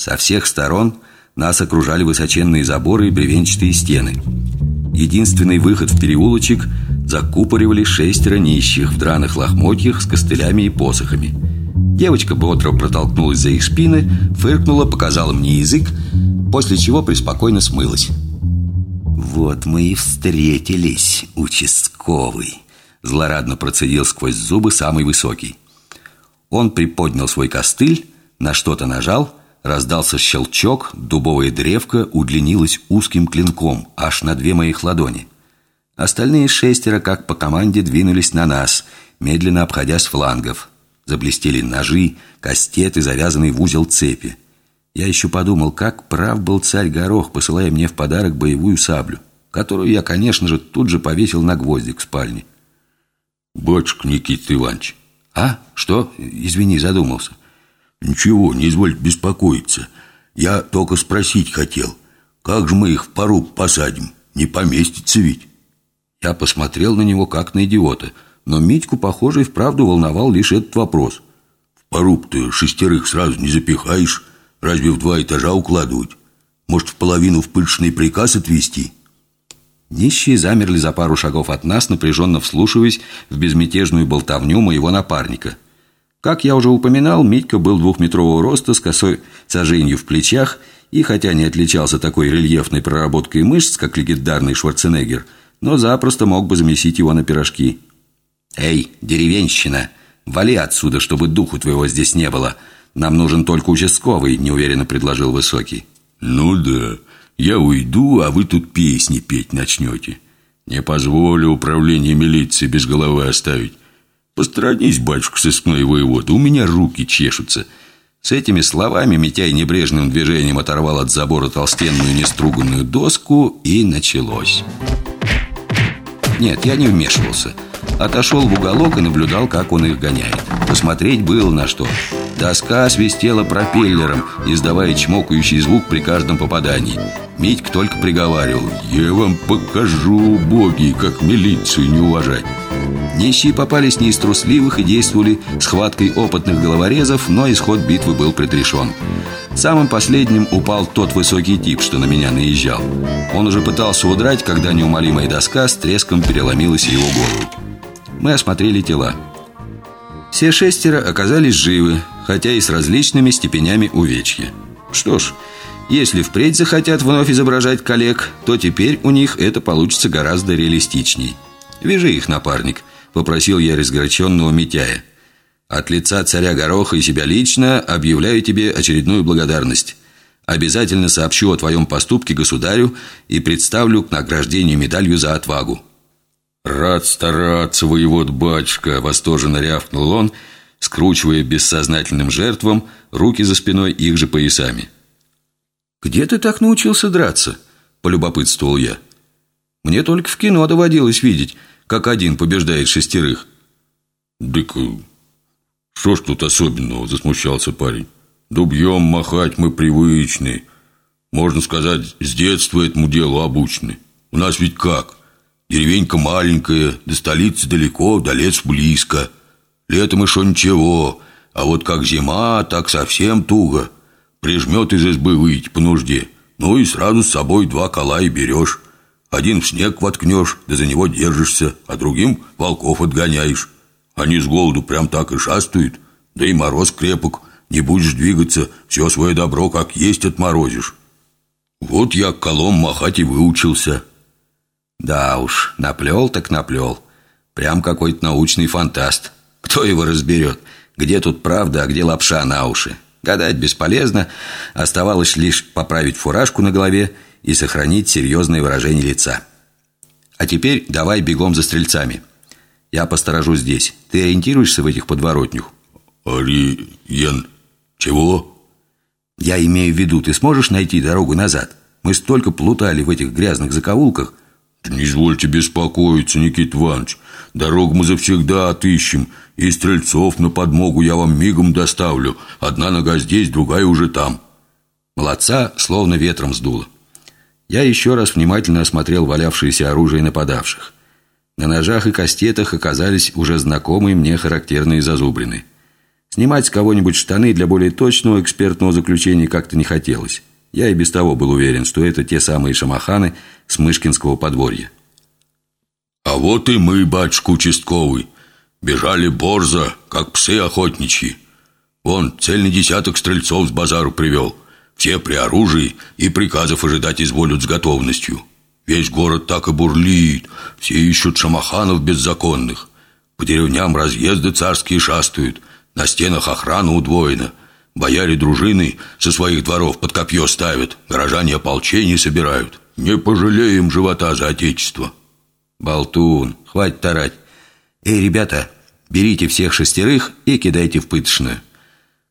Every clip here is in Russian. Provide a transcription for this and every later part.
Со всех сторон нас окружали высоченные заборы и бревенчатые стены. Единственный выход в переулочек закупоривали шестеро нищих в драных лохмотьях с костылями и посохами. Девочка бодро протолкнулась за их спины, фыркнула, показала мне язык, после чего преспокойно смылась. «Вот мы и встретились, участковый», — злорадно процедил сквозь зубы самый высокий. Он приподнял свой костыль, на что-то нажал, раздался щелчок, дубовая древка удлинилась узким клинком, аж на две моих ладони. Остальные шестеро, как по команде, двинулись на нас, медленно обходя с флангов. Заблестели ножи, кастеты, завязанные в узел цепи. Я еще подумал, как прав был царь Горох, посылая мне в подарок боевую саблю, которую я, конечно же, тут же повесил на гвоздик в спальне. «Батюшка Никита Иванович». «А? Что? Извини, задумался». «Ничего, не извольте беспокоиться. Я только спросить хотел, как же мы их в пару посадим? Не поместится ведь». Я посмотрел на него, как на идиота, но Митьку, похоже, и вправду волновал лишь этот вопрос. «В поруб-то шестерых сразу не запихаешь, разве в два этажа укладывать? Может, в половину в пыльшный приказ отвести?» Нищие замерли за пару шагов от нас, напряженно вслушиваясь в безмятежную болтовню моего напарника – как я уже упоминал, Митька был двухметрового роста с косой соженью в плечах и, хотя не отличался такой рельефной проработкой мышц, как легендарный Шварценеггер, но запросто мог бы замесить его на пирожки. «Эй, деревенщина, вали отсюда, чтобы духу твоего здесь не было. Нам нужен только участковый», – неуверенно предложил Высокий. «Ну да, я уйду, а вы тут песни петь начнете. Не позволю управление милиции без головы оставить. Посторонись, батюшка, сыскной воевода, у меня руки чешутся. С этими словами Митяй небрежным движением оторвал от забора толстенную неструганную доску и началось. Нет, я не вмешивался. Отошел в уголок и наблюдал, как он их гоняет. Посмотреть было на что. Доска свистела пропеллером, издавая чмокающий звук при каждом попадании. Митька только приговаривал «Я вам покажу, боги, как милицию не уважать». Нищие попались не из трусливых и действовали схваткой опытных головорезов, но исход битвы был предрешен. Самым последним упал тот высокий тип, что на меня наезжал. Он уже пытался удрать, когда неумолимая доска с треском переломилась его голову. Мы осмотрели тела. Все шестеро оказались живы, хотя и с различными степенями увечья. Что ж, если впредь захотят вновь изображать коллег, то теперь у них это получится гораздо реалистичней. Вяжи их, напарник, попросил я разгоряченного Митяя. От лица царя Гороха и себя лично объявляю тебе очередную благодарность. Обязательно сообщу о твоем поступке государю и представлю к награждению медалью за отвагу. «Рад стараться, воевод батюшка!» – восторженно рявкнул он – скручивая бессознательным жертвам руки за спиной их же поясами. «Где ты так научился драться?» – полюбопытствовал я. «Мне только в кино доводилось видеть, как один побеждает шестерых». «Дык, что ж тут особенного?» – засмущался парень. «Дубьем махать мы привычны. Можно сказать, с детства этому делу обучены. У нас ведь как? Деревенька маленькая, до столицы далеко, до лес близко». Летом еще ничего, а вот как зима, так совсем туго. Прижмет из избы выйти по нужде, ну и сразу с собой два кола и берешь. Один в снег воткнешь, да за него держишься, а другим волков отгоняешь. Они с голоду прям так и шастают, да и мороз крепок. Не будешь двигаться, все свое добро как есть отморозишь. Вот я колом махать и выучился. Да уж, наплел так наплел. Прям какой-то научный фантаст. Кто его разберет? Где тут правда, а где лапша на уши? Гадать бесполезно. Оставалось лишь поправить фуражку на голове и сохранить серьезное выражение лица. А теперь давай бегом за стрельцами. Я посторожу здесь. Ты ориентируешься в этих подворотнях? Ориен... Чего? Я имею в виду, ты сможешь найти дорогу назад? Мы столько плутали в этих грязных закоулках. Не извольте беспокоиться, Никит Иванович. Дорогу мы завсегда отыщем, и стрельцов на подмогу я вам мигом доставлю. Одна нога здесь, другая уже там». Молодца словно ветром сдуло. Я еще раз внимательно осмотрел валявшееся оружие нападавших. На ножах и кастетах оказались уже знакомые мне характерные зазубрины. Снимать с кого-нибудь штаны для более точного экспертного заключения как-то не хотелось. Я и без того был уверен, что это те самые шамаханы с Мышкинского подворья. «А вот и мы, батюшка участковый, бежали борзо, как псы охотничьи. Вон, цельный десяток стрельцов с базару привел. Все при оружии и приказов ожидать изволят с готовностью. Весь город так и бурлит, все ищут шамаханов беззаконных. По деревням разъезды царские шастают, на стенах охрана удвоена. Бояре дружины со своих дворов под копье ставят, горожане ополчение собирают. Не пожалеем живота за отечество. Болтун, хватит тарать. Эй, ребята, берите всех шестерых и кидайте в пыточную.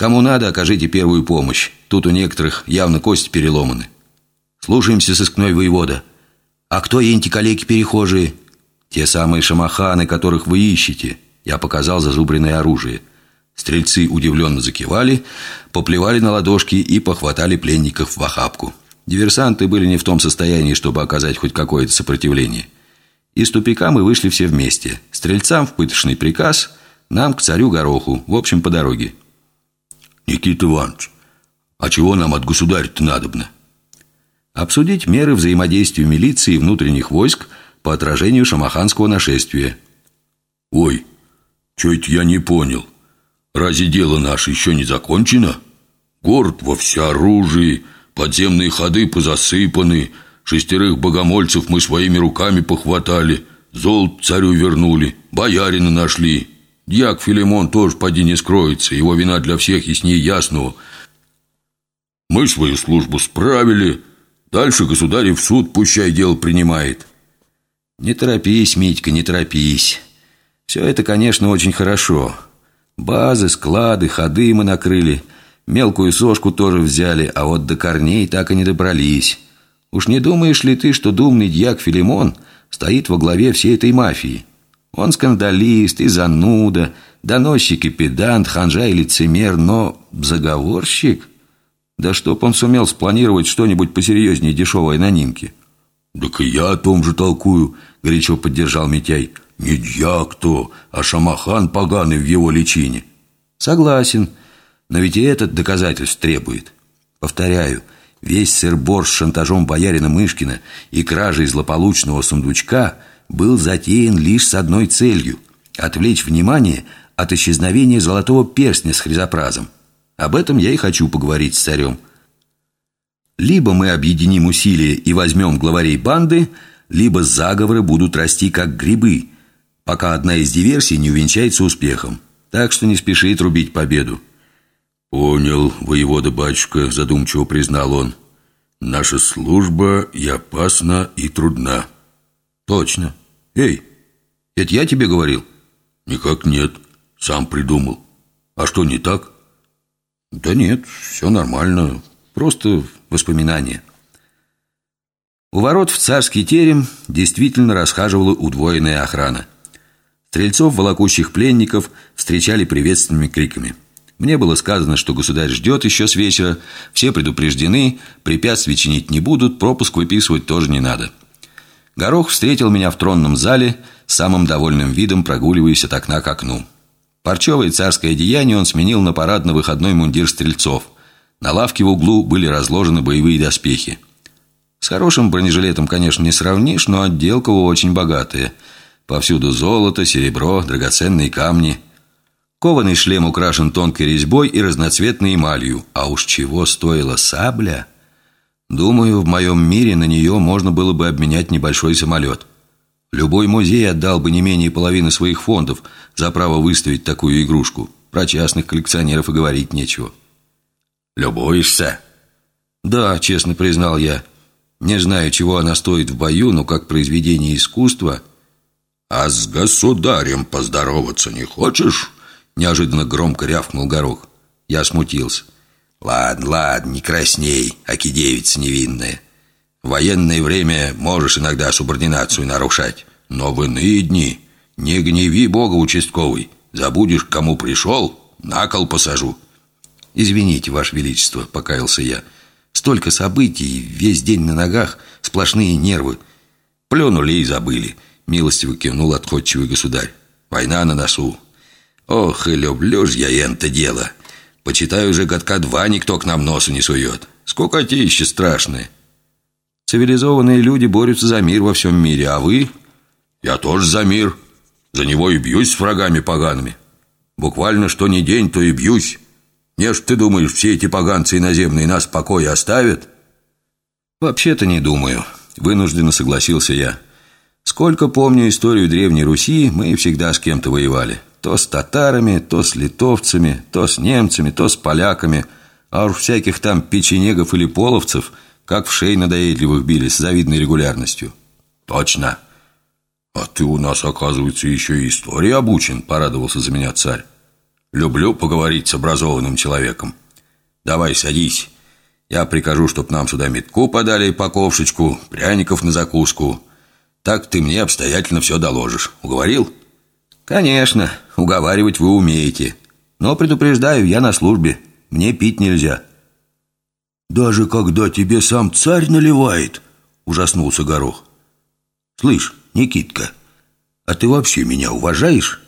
Кому надо, окажите первую помощь. Тут у некоторых явно кости переломаны. Слушаемся, сыскной воевода. А кто энти калеки-перехожие? Те самые шамаханы, которых вы ищете. Я показал зазубренное оружие. Стрельцы удивленно закивали, поплевали на ладошки и похватали пленников в охапку. Диверсанты были не в том состоянии, чтобы оказать хоть какое-то сопротивление. Из тупика мы вышли все вместе. Стрельцам в пыточный приказ, нам к царю Гороху, в общем, по дороге. «Никита Иванович, а чего нам от государя-то надобно?» Обсудить меры взаимодействия милиции и внутренних войск по отражению шамаханского нашествия. «Ой, что это я не понял? Разве дело наше еще не закончено? Город во всеоружии, подземные ходы позасыпаны, шестерых богомольцев мы своими руками похватали, золото царю вернули, боярина нашли». Дьяк Филимон тоже поди не скроется, его вина для всех яснее ясного. Мы свою службу справили, дальше государь в суд пущай дело принимает. Не торопись, Митька, не торопись. Все это, конечно, очень хорошо. Базы, склады, ходы мы накрыли, мелкую сошку тоже взяли, а вот до корней так и не добрались. Уж не думаешь ли ты, что думный дьяк Филимон стоит во главе всей этой мафии? Он скандалист и зануда, доносчик и педант, ханжа и лицемер, но заговорщик? Да чтоб он сумел спланировать что-нибудь посерьезнее дешевой анонимки. «Так и я о том же толкую», — горячо поддержал Митяй. «Не дьяк-то, а шамахан поганый в его личине». «Согласен, но ведь и этот доказательств требует. Повторяю, весь сыр-бор с шантажом боярина Мышкина и кражей злополучного сундучка — был затеян лишь с одной целью – отвлечь внимание от исчезновения золотого перстня с хризопразом. Об этом я и хочу поговорить с царем. Либо мы объединим усилия и возьмем главарей банды, либо заговоры будут расти как грибы, пока одна из диверсий не увенчается успехом. Так что не спеши трубить победу. «Понял, воевода батюшка», – задумчиво признал он. «Наша служба и опасна, и трудна». «Точно. Эй, это я тебе говорил?» «Никак нет. Сам придумал. А что, не так?» «Да нет, все нормально. Просто воспоминания». У ворот в царский терем действительно расхаживала удвоенная охрана. Стрельцов, волокущих пленников, встречали приветственными криками. Мне было сказано, что государь ждет еще с вечера, все предупреждены, препятствий чинить не будут, пропуск выписывать тоже не надо. Горох встретил меня в тронном зале, самым довольным видом прогуливаясь от окна к окну. Парчевое царское одеяние он сменил на парадно-выходной мундир стрельцов. На лавке в углу были разложены боевые доспехи. С хорошим бронежилетом, конечно, не сравнишь, но отделка очень богатая. Повсюду золото, серебро, драгоценные камни. Кованый шлем украшен тонкой резьбой и разноцветной эмалью. А уж чего стоила сабля... Думаю, в моем мире на нее можно было бы обменять небольшой самолет. Любой музей отдал бы не менее половины своих фондов за право выставить такую игрушку. Про частных коллекционеров и говорить нечего. «Любуешься?» «Да», — честно признал я. «Не знаю, чего она стоит в бою, но как произведение искусства...» «А с государем поздороваться не хочешь?» Неожиданно громко рявкнул горох. Я смутился. Ладно, ладно, не красней, аки девица невинная. В военное время можешь иногда субординацию нарушать, но в иные дни не гневи Бога участковый. Забудешь, кому пришел, на кол посажу. Извините, Ваше Величество, покаялся я. Столько событий, весь день на ногах, сплошные нервы. Плюнули и забыли, милостиво кивнул отходчивый государь. Война на носу. Ох, и люблю ж я это дело. Почитаю уже годка два никто к нам носу не сует. Скукотища страшные. Цивилизованные люди борются за мир во всем мире, а вы? Я тоже за мир. За него и бьюсь с врагами погаными. Буквально что ни день, то и бьюсь. Не ж ты думаешь, все эти поганцы иноземные нас в покое оставят? Вообще-то не думаю. Вынужденно согласился я. Сколько помню историю Древней Руси, мы всегда с кем-то воевали. То с татарами, то с литовцами, то с немцами, то с поляками. А уж всяких там печенегов или половцев, как в шей надоедливых били с завидной регулярностью. Точно. А ты у нас, оказывается, еще и истории обучен, порадовался за меня царь. Люблю поговорить с образованным человеком. Давай, садись. Я прикажу, чтоб нам сюда метку подали по ковшечку, пряников на закуску. Так ты мне обстоятельно все доложишь. Уговорил? Конечно, уговаривать вы умеете. Но предупреждаю, я на службе. Мне пить нельзя. Даже когда тебе сам царь наливает, ужаснулся Горох. Слышь, Никитка, а ты вообще меня уважаешь?